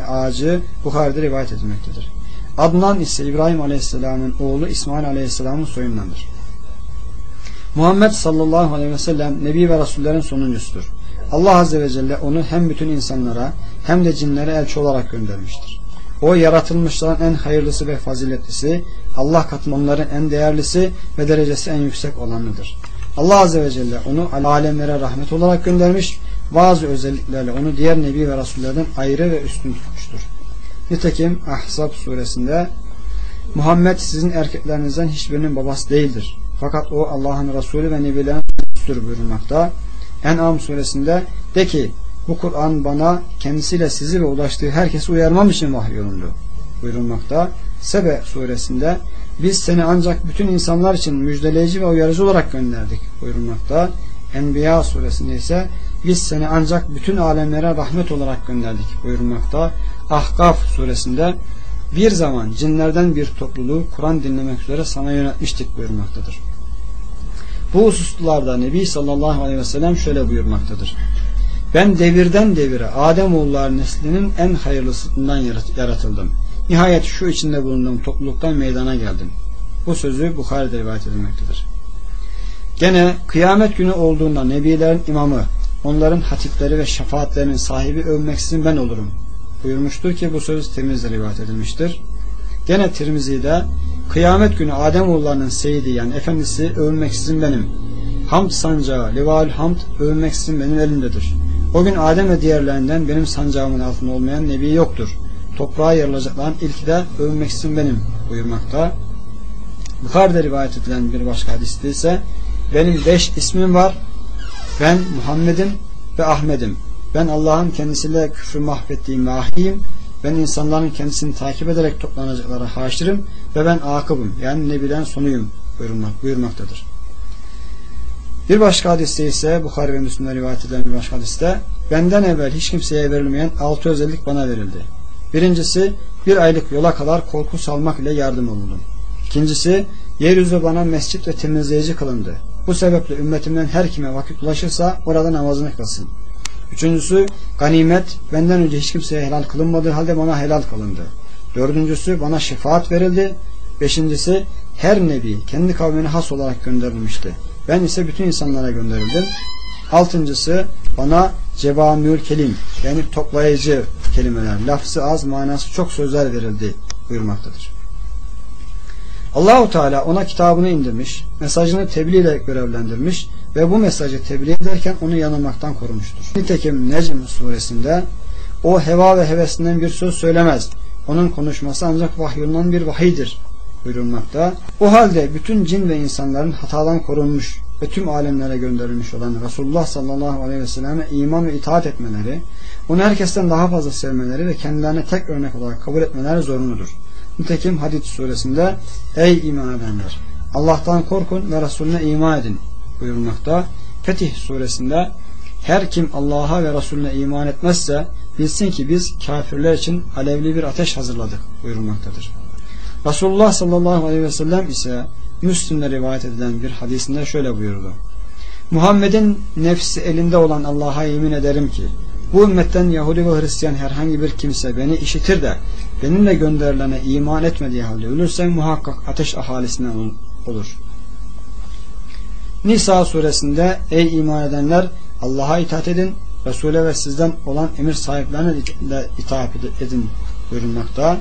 ağacı Bukhari'de rivayet edilmektedir. Adnan ise İbrahim Aleyhisselam'ın oğlu İsmail Aleyhisselam'ın soyundandır. Muhammed sallallahu aleyhi ve sellem Nebi ve Resullerin sonuncusudur. Allah Azze ve Celle onu hem bütün insanlara hem de cinlere elçi olarak göndermiştir. O yaratılmışların en hayırlısı ve faziletlisi, Allah katında onların en değerlisi ve derecesi en yüksek olanıdır. Allah Azze ve Celle onu alemlere rahmet olarak göndermiş, bazı özelliklerle onu diğer Nebi ve Resullerden ayrı ve üstün tutmuştur. Nitekim Ahzab suresinde Muhammed sizin erkeklerinizden hiçbirinin babası değildir. Fakat o Allah'ın Resulü ve Nebilerin üstüdür buyurulmakta. En'am suresinde de ki bu Kur'an bana kendisiyle sizi ve ulaştığı herkesi uyarmam için vahyolundu buyurulmakta. Sebe suresinde biz seni ancak bütün insanlar için müjdeleyici ve uyarıcı olarak gönderdik buyurulmakta. Enbiya suresinde ise biz seni ancak bütün alemlere rahmet olarak gönderdik buyurulmakta. Ahkaf suresinde bir zaman cinlerden bir topluluğu Kur'an dinlemek üzere sana yönetmiştik buyurmaktadır. Bu hususlarda Nebi sallallahu aleyhi ve sellem şöyle buyurmaktadır. Ben devirden devire Adem oğulları neslinin en hayırlısından yaratıldım. Nihayet şu içinde bulunduğum topluluktan meydana geldim. Bu sözü Bukhari'de rivayet edilmektedir. Gene kıyamet günü olduğunda nebilerin imamı, onların hatipleri ve şefaatlerinin sahibi övmeksizin ben olurum. Buyurmuştur ki bu söz Tirmiz'de rivayet edilmiştir. Gene Tirmizi'de kıyamet günü Adem oğullarının seyidi yani efendisi övülmeksizin benim. Hamd sancağı, lival hamd övülmeksizin benim elimdedir. O gün Adem ve diğerlerinden benim sancağımın altında olmayan nebi yoktur. Toprağa yarılacakların ilki de övülmeksizin benim buyurmakta. Bukhari'de rivayet edilen bir başka hadiste ise benim beş ismim var. Ben Muhammed'im ve Ahmet'im. Ben Allah'ın kendisiyle küfrü mahvettiği mahiyim. Ben insanların kendisini takip ederek toplanacaklara haşirim ve ben akıbım yani nebilen sonuyum buyurmak, buyurmaktadır. Bir başka hadiste ise Bukhari ve Müslim'de rivayet edilen bir başka hadiste benden evvel hiç kimseye verilmeyen altı özellik bana verildi. Birincisi bir aylık yola kadar korku salmak ile yardım olundum. İkincisi yeryüzü bana mescit ve temizleyici kılındı. Bu sebeple ümmetimden her kime vakit ulaşırsa orada namazını kılsın. Üçüncüsü ganimet benden önce hiç kimseye helal kılınmadığı halde bana helal kılındı. Dördüncüsü bana şefaat verildi. Beşincisi her nebi kendi kavmine has olarak gönderilmişti. Ben ise bütün insanlara gönderildim. Altıncısı bana cevamül kelim yani toplayıcı kelimeler, lafzı az manası çok sözler verildi buyurmaktadır. Allahu Teala ona kitabını indirmiş, mesajını tebliğ ile görevlendirmiş ve bu mesajı tebliğ ederken onu yanılmaktan korumuştur. Nitekim Necm suresinde o heva ve hevesinden bir söz söylemez. Onun konuşması ancak vahyolunan bir vahidir buyurulmakta. O halde bütün cin ve insanların hatadan korunmuş ve tüm alemlere gönderilmiş olan Resulullah sallallahu aleyhi ve selleme iman ve itaat etmeleri, onu herkesten daha fazla sevmeleri ve kendilerine tek örnek olarak kabul etmeleri zorunludur. Nitekim Hadid suresinde Ey iman edenler! Allah'tan korkun ve Resulüne iman edin buyurulmakta. Fetih suresinde her kim Allah'a ve Resulüne iman etmezse bilsin ki biz kafirler için alevli bir ateş hazırladık buyurulmaktadır. Resulullah sallallahu aleyhi ve sellem ise Müslim'de rivayet edilen bir hadisinde şöyle buyurdu. Muhammed'in nefsi elinde olan Allah'a yemin ederim ki bu ümmetten Yahudi ve Hristiyan herhangi bir kimse beni işitir de benimle gönderilene iman etmediği halde ölürse muhakkak ateş ahalisinden olur. Nisa suresinde ey iman edenler Allah'a itaat edin Resul'e ve sizden olan emir sahiplerine de itaat edin buyurulmakta.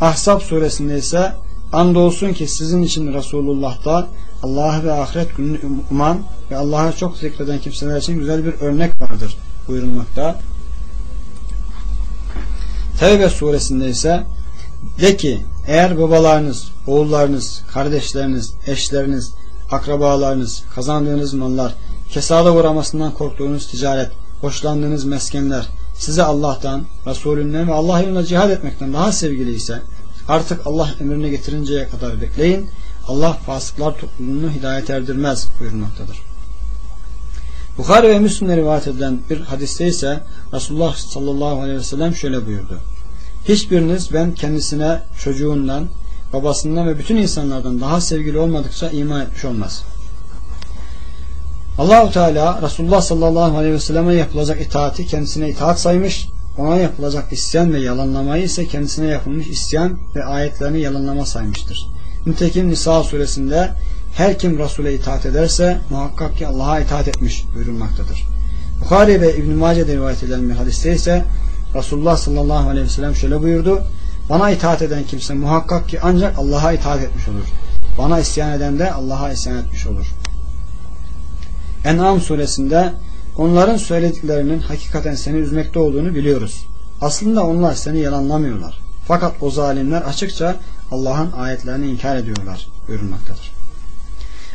Ahzab suresinde ise andolsun ki sizin için Resulullah'ta Allah'ı ve ahiret gününü uman ve Allah'a çok zikreden kimseler için güzel bir örnek vardır buyurulmakta. Tevbe suresinde ise de ki eğer babalarınız, oğullarınız, kardeşleriniz, eşleriniz, akrabalarınız, kazandığınız mallar, kesada uğramasından korktuğunuz ticaret, hoşlandığınız meskenler size Allah'tan, Resulünden ve Allah yolunda cihad etmekten daha sevgili ise artık Allah emrine getirinceye kadar bekleyin. Allah fasıklar topluluğunu hidayet erdirmez buyurmaktadır. Bukhari ve Müslim'de rivayet edilen bir hadiste ise Resulullah sallallahu aleyhi ve sellem şöyle buyurdu. Hiçbiriniz ben kendisine çocuğundan, babasından ve bütün insanlardan daha sevgili olmadıkça iman etmiş olmaz. Allahu Teala Resulullah sallallahu aleyhi ve selleme yapılacak itaati kendisine itaat saymış, ona yapılacak isyan ve yalanlamayı ise kendisine yapılmış isyan ve ayetlerini yalanlama saymıştır. Nitekim Nisa suresinde her kim Resul'e itaat ederse muhakkak ki Allah'a itaat etmiş buyurulmaktadır. Bukhari ve İbn-i Mace'de rivayet edilen bir hadiste ise Resulullah sallallahu aleyhi ve sellem şöyle buyurdu. Bana itaat eden kimse muhakkak ki ancak Allah'a itaat etmiş olur. Bana isyan eden de Allah'a isyan etmiş olur. En'am suresinde onların söylediklerinin hakikaten seni üzmekte olduğunu biliyoruz. Aslında onlar seni yalanlamıyorlar. Fakat o zalimler açıkça Allah'ın ayetlerini inkar ediyorlar buyurulmaktadır.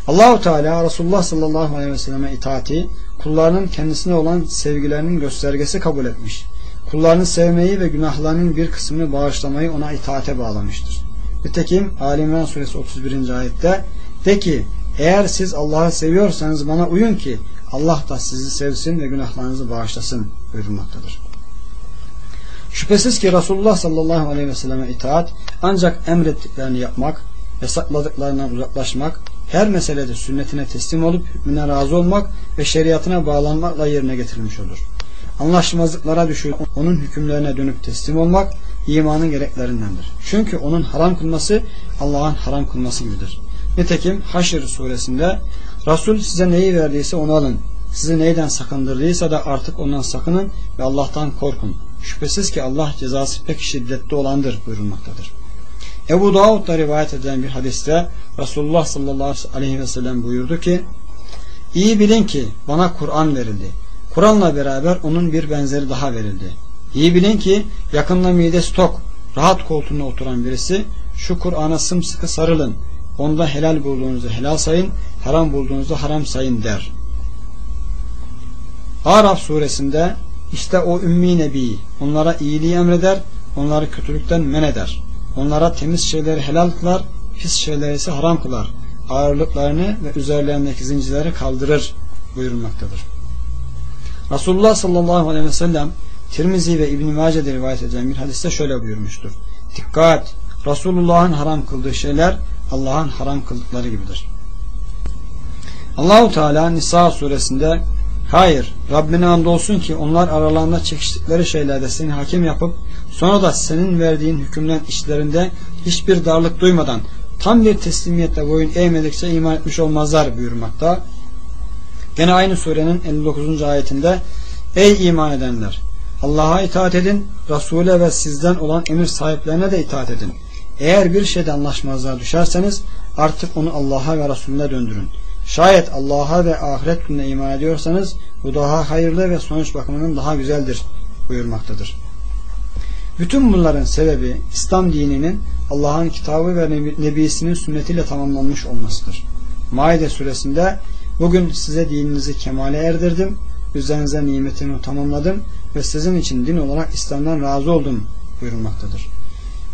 Allahu Teala Resulullah sallallahu aleyhi ve selleme itaati kullarının kendisine olan sevgilerinin göstergesi kabul etmiş. Kullarını sevmeyi ve günahlarının bir kısmını bağışlamayı ona itaate bağlamıştır. Nitekim Ali İmran suresi 31. ayette de ki eğer siz Allah'ı seviyorsanız bana uyun ki Allah da sizi sevsin ve günahlarınızı bağışlasın buyurmaktadır. Şüphesiz ki Resulullah sallallahu aleyhi ve selleme itaat ancak emrettiklerini yapmak, yasakladıklarından uzaklaşmak, her meselede sünnetine teslim olup hükmüne razı olmak ve şeriatına bağlanmakla yerine getirilmiş olur. Anlaşmazlıklara düşüp onun hükümlerine dönüp teslim olmak imanın gereklerindendir. Çünkü onun haram kılması Allah'ın haram kılması gibidir. Nitekim Haşr suresinde Resul size neyi verdiyse onu alın. Sizi neyden sakındırdıysa da artık ondan sakının ve Allah'tan korkun. Şüphesiz ki Allah cezası pek şiddetli olandır buyurulmaktadır. Ebu Davud'da rivayet edilen bir hadiste Resulullah sallallahu aleyhi ve sellem buyurdu ki İyi bilin ki bana Kur'an verildi. Kur'an'la beraber onun bir benzeri daha verildi. İyi bilin ki yakında midesi tok, rahat koltuğuna oturan birisi şu Kur'an'a sımsıkı sarılın. Onda helal bulduğunuzu helal sayın, haram bulduğunuzu haram sayın der. Araf suresinde işte o ümmi nebi onlara iyiliği emreder, onları kötülükten men eder. Onlara temiz şeyleri helal kılar, pis şeyleri ise haram kılar. Ağırlıklarını ve üzerlerindeki zincirleri kaldırır buyurulmaktadır. Resulullah sallallahu aleyhi ve sellem Tirmizi ve İbn-i Mace'de rivayet edilen bir hadiste şöyle buyurmuştur. Dikkat! Resulullah'ın haram kıldığı şeyler Allah'ın haram kıldıkları gibidir. Allahu Teala Nisa suresinde Hayır, Rabbine andolsun ki onlar aralarında çekiştikleri şeylerde seni hakim yapıp sonra da senin verdiğin hükümden işlerinde hiçbir darlık duymadan tam bir teslimiyetle boyun eğmedikçe iman etmiş olmazlar buyurmakta. Gene aynı surenin 59. ayetinde Ey iman edenler! Allah'a itaat edin, Resul'e ve sizden olan emir sahiplerine de itaat edin. Eğer bir şeyde anlaşmazlığa düşerseniz artık onu Allah'a ve Resulüne döndürün. Şayet Allah'a ve ahiret gününe iman ediyorsanız bu daha hayırlı ve sonuç bakımından daha güzeldir buyurmaktadır. Bütün bunların sebebi İslam dininin Allah'ın kitabı ve nebisinin sünnetiyle tamamlanmış olmasıdır. Maide suresinde bugün size dininizi kemale erdirdim, üzerinize nimetimi tamamladım ve sizin için din olarak İslam'dan razı oldum buyurulmaktadır.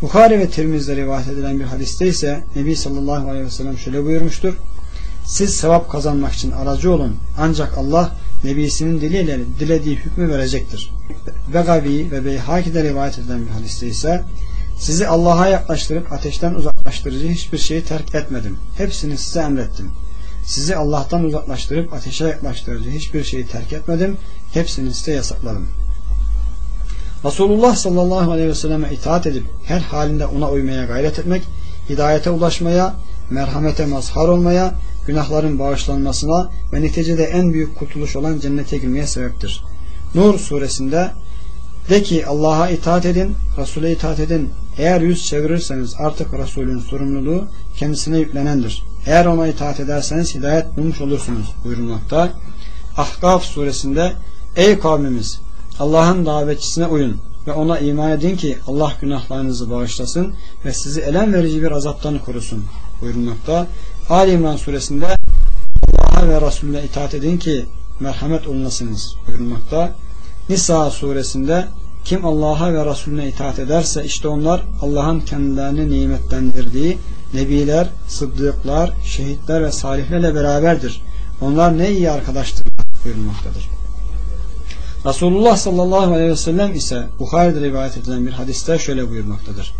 Bukhari ve Tirmiz'de rivayet edilen bir hadiste ise Nebi sallallahu aleyhi ve sellem şöyle buyurmuştur. Siz sevap kazanmak için aracı olun ancak Allah Nebisinin diliyle dilediği hükmü verecektir. Begavi ve Beyhaki'de rivayet edilen bir hadiste ise sizi Allah'a yaklaştırıp ateşten uzaklaştırıcı hiçbir şeyi terk etmedim. Hepsini size emrettim. Sizi Allah'tan uzaklaştırıp ateşe yaklaştırıcı hiçbir şeyi terk etmedim. Hepsini size yasakladım. Resulullah sallallahu aleyhi ve selleme itaat edip her halinde ona uymaya gayret etmek, hidayete ulaşmaya, merhamete mazhar olmaya, günahların bağışlanmasına ve neticede en büyük kurtuluş olan cennete girmeye sebeptir. Nur suresinde de ki Allah'a itaat edin, Resul'e itaat edin. Eğer yüz çevirirseniz artık Resul'ün sorumluluğu kendisine yüklenendir. Eğer ona itaat ederseniz hidayet bulmuş olursunuz buyurulmakta. Ahkaf suresinde Ey kavmimiz Allah'ın davetçisine uyun ve ona iman edin ki Allah günahlarınızı bağışlasın ve sizi elem verici bir azaptan korusun buyurulmakta. Ali İmran suresinde Allah'a ve Resulüne itaat edin ki merhamet olunasınız buyurulmakta. Nisa suresinde kim Allah'a ve Resulüne itaat ederse işte onlar Allah'ın kendilerini nimetlendirdiği nebiler, sıddıklar, şehitler ve salihlerle beraberdir. Onlar ne iyi arkadaştır buyurulmaktadır. Resulullah sallallahu aleyhi ve sellem ise Bukhari'de rivayet edilen bir hadiste şöyle buyurmaktadır.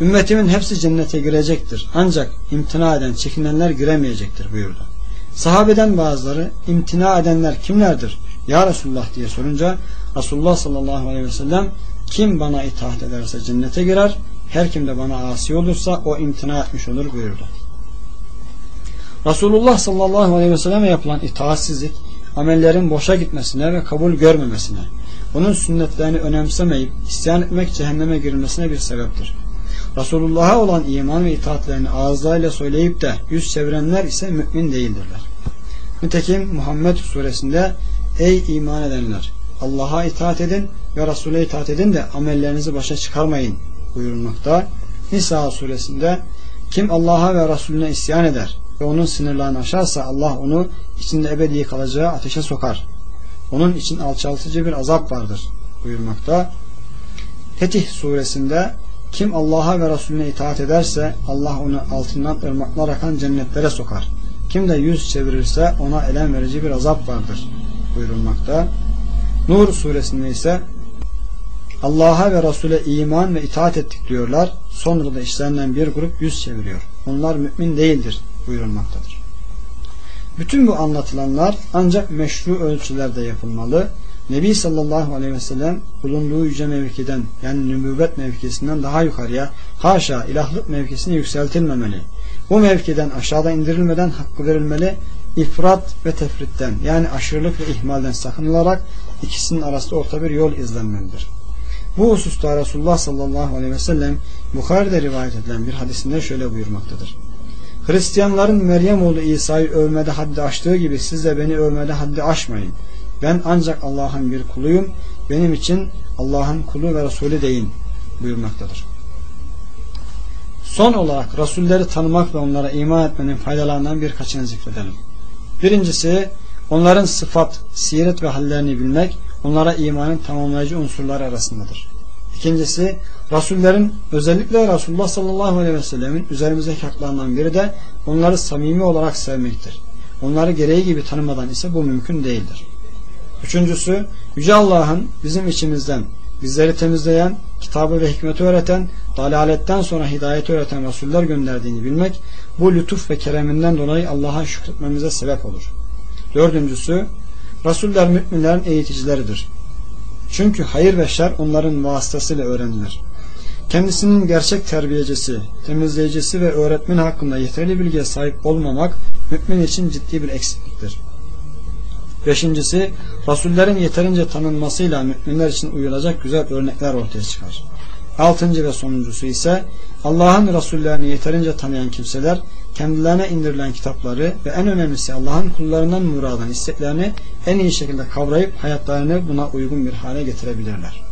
Ümmetimin hepsi cennete girecektir. Ancak imtina eden, çekinenler giremeyecektir buyurdu. Sahabeden bazıları imtina edenler kimlerdir? Ya Resulullah diye sorunca Resulullah sallallahu aleyhi ve sellem kim bana itaat ederse cennete girer, her kim de bana asi olursa o imtina etmiş olur buyurdu. Resulullah sallallahu aleyhi ve selleme yapılan itaatsizlik amellerin boşa gitmesine ve kabul görmemesine, onun sünnetlerini önemsemeyip isyan etmek cehenneme girilmesine bir sebeptir. Resulullah'a olan iman ve itaatlerini ağızlarıyla söyleyip de yüz çevirenler ise mümin değildirler. Nitekim Muhammed suresinde Ey iman edenler! Allah'a itaat edin ve Resul'e itaat edin de amellerinizi başa çıkarmayın buyurulmakta. Nisa suresinde kim Allah'a ve Resulüne isyan eder ve onun sınırlarını aşarsa Allah onu içinde ebedi kalacağı ateşe sokar. Onun için alçaltıcı bir azap vardır buyurmakta. Fetih suresinde kim Allah'a ve Resulüne itaat ederse Allah onu altından ırmaklar akan cennetlere sokar. Kim de yüz çevirirse ona elem verici bir azap vardır buyurulmakta. Nur suresinde ise Allah'a ve Resul'e iman ve itaat ettik diyorlar. Sonra da işlerinden bir grup yüz çeviriyor. Onlar mümin değildir buyurulmaktadır. Bütün bu anlatılanlar ancak meşru ölçülerde yapılmalı. Nebi sallallahu aleyhi ve sellem bulunduğu yüce mevkiden yani nübüvvet mevkisinden daha yukarıya haşa ilahlık mevkisine yükseltilmemeli. Bu mevkiden aşağıda indirilmeden hakkı verilmeli. ifrat ve tefritten yani aşırılık ve ihmalden sakınılarak ikisinin arasında orta bir yol izlenmelidir. Bu hususta Resulullah sallallahu aleyhi ve sellem Bukhari'de rivayet edilen bir hadisinde şöyle buyurmaktadır. Hristiyanların Meryem oğlu İsa'yı övmede haddi aştığı gibi siz de beni övmede haddi aşmayın. Ben ancak Allah'ın bir kuluyum. Benim için Allah'ın kulu ve Resulü deyin buyurmaktadır. Son olarak Resulleri tanımak ve onlara iman etmenin faydalarından birkaçını zikredelim. Birincisi onların sıfat, siret ve hallerini bilmek onlara imanın tamamlayıcı unsurları arasındadır. İkincisi Resullerin özellikle Resulullah sallallahu aleyhi ve sellemin üzerimizdeki haklarından biri de onları samimi olarak sevmektir. Onları gereği gibi tanımadan ise bu mümkün değildir. Üçüncüsü Yüce Allah'ın bizim içimizden bizleri temizleyen, kitabı ve hikmeti öğreten, dalaletten sonra hidayeti öğreten Resuller gönderdiğini bilmek bu lütuf ve kereminden dolayı Allah'a şükretmemize sebep olur. Dördüncüsü Resuller müminlerin eğiticileridir. Çünkü hayır ve şer onların vasıtasıyla öğrenilir. Kendisinin gerçek terbiyecisi, temizleyicisi ve öğretmen hakkında yeterli bilgiye sahip olmamak mümin için ciddi bir eksikliktir. Beşincisi, Rasullerin yeterince tanınmasıyla müminler için uyulacak güzel örnekler ortaya çıkar. Altıncı ve sonuncusu ise Allah'ın Rasullerini yeterince tanıyan kimseler kendilerine indirilen kitapları ve en önemlisi Allah'ın kullarından muradan isteklerini en iyi şekilde kavrayıp hayatlarını buna uygun bir hale getirebilirler.